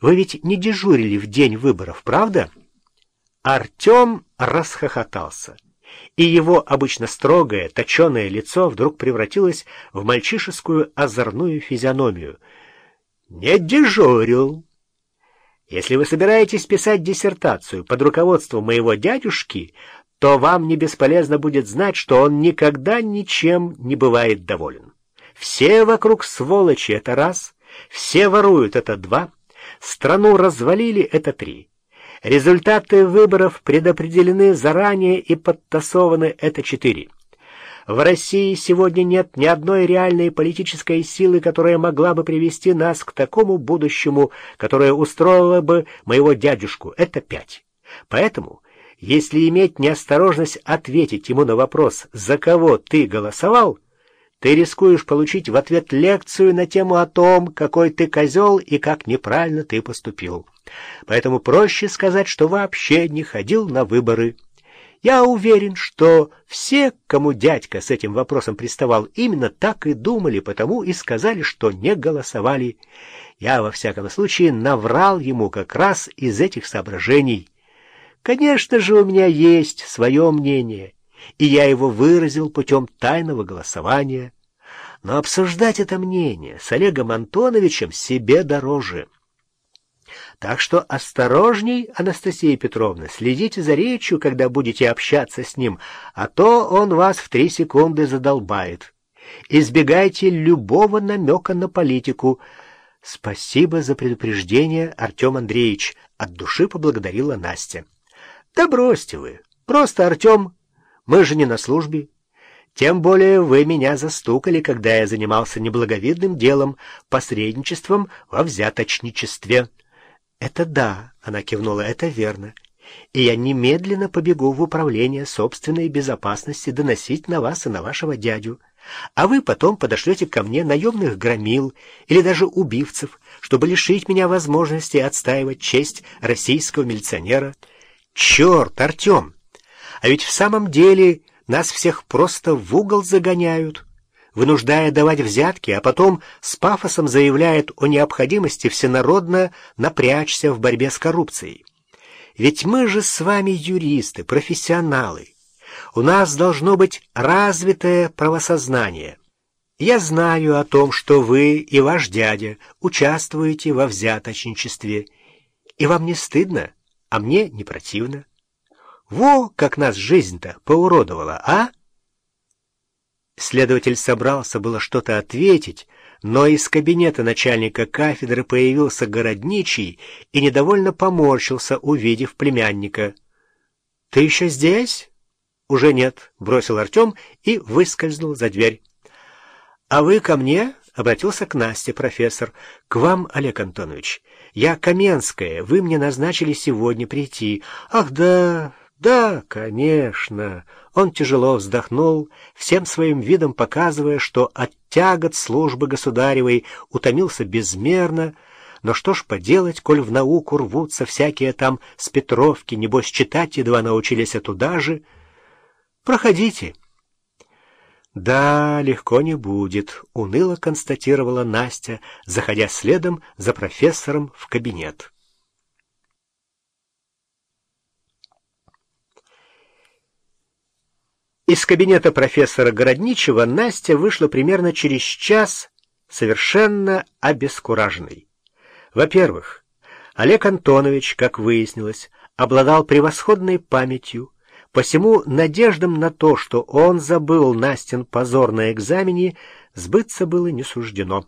Вы ведь не дежурили в день выборов, правда? Артем расхохотался, и его обычно строгое, точеное лицо вдруг превратилось в мальчишескую озорную физиономию. «Не дежурил. Если вы собираетесь писать диссертацию под руководством моего дядюшки, то вам не бесполезно будет знать, что он никогда ничем не бывает доволен. Все вокруг сволочи — это раз, все воруют — это два, страну развалили — это три. Результаты выборов предопределены заранее и подтасованы — это четыре. В России сегодня нет ни одной реальной политической силы, которая могла бы привести нас к такому будущему, которое устроило бы моего дядюшку. Это пять. Поэтому если иметь неосторожность ответить ему на вопрос «За кого ты голосовал?», ты рискуешь получить в ответ лекцию на тему о том, какой ты козел и как неправильно ты поступил. Поэтому проще сказать, что вообще не ходил на выборы. Я уверен, что все, кому дядька с этим вопросом приставал, именно так и думали, потому и сказали, что не голосовали. Я, во всяком случае, наврал ему как раз из этих соображений. Конечно же, у меня есть свое мнение, и я его выразил путем тайного голосования. Но обсуждать это мнение с Олегом Антоновичем себе дороже. Так что осторожней, Анастасия Петровна, следите за речью, когда будете общаться с ним, а то он вас в три секунды задолбает. Избегайте любого намека на политику. Спасибо за предупреждение, Артем Андреевич, от души поблагодарила Настя. Да бросьте вы. Просто Артем. Мы же не на службе. Тем более вы меня застукали, когда я занимался неблаговидным делом, посредничеством во взяточничестве. Это да, она кивнула, это верно. И я немедленно побегу в управление собственной безопасности доносить на вас и на вашего дядю. А вы потом подошлете ко мне наемных громил или даже убивцев, чтобы лишить меня возможности отстаивать честь российского милиционера. Черт, Артем! А ведь в самом деле нас всех просто в угол загоняют, вынуждая давать взятки, а потом с пафосом заявляют о необходимости всенародно напрячься в борьбе с коррупцией. Ведь мы же с вами юристы, профессионалы. У нас должно быть развитое правосознание. Я знаю о том, что вы и ваш дядя участвуете во взяточничестве, и вам не стыдно? а мне не противно. Во, как нас жизнь-то поуродовала, а? Следователь собрался было что-то ответить, но из кабинета начальника кафедры появился городничий и недовольно поморщился, увидев племянника. — Ты еще здесь? — Уже нет, — бросил Артем и выскользнул за дверь. — А вы ко мне? — обратился к Насте профессор. — К вам, Олег Антонович. Я Каменская, вы мне назначили сегодня прийти. Ах, да, да, конечно. Он тяжело вздохнул, всем своим видом показывая, что от тягот службы государевой утомился безмерно, но что ж поделать, коль в науку рвутся всякие там с Петровки, небось читать едва научились, а туда же. Проходите. «Да, легко не будет», — уныло констатировала Настя, заходя следом за профессором в кабинет. Из кабинета профессора Городничева Настя вышла примерно через час, совершенно обескураженной. Во-первых, Олег Антонович, как выяснилось, обладал превосходной памятью, Посему надеждам на то, что он забыл Настин позор на экзамене, сбыться было не суждено.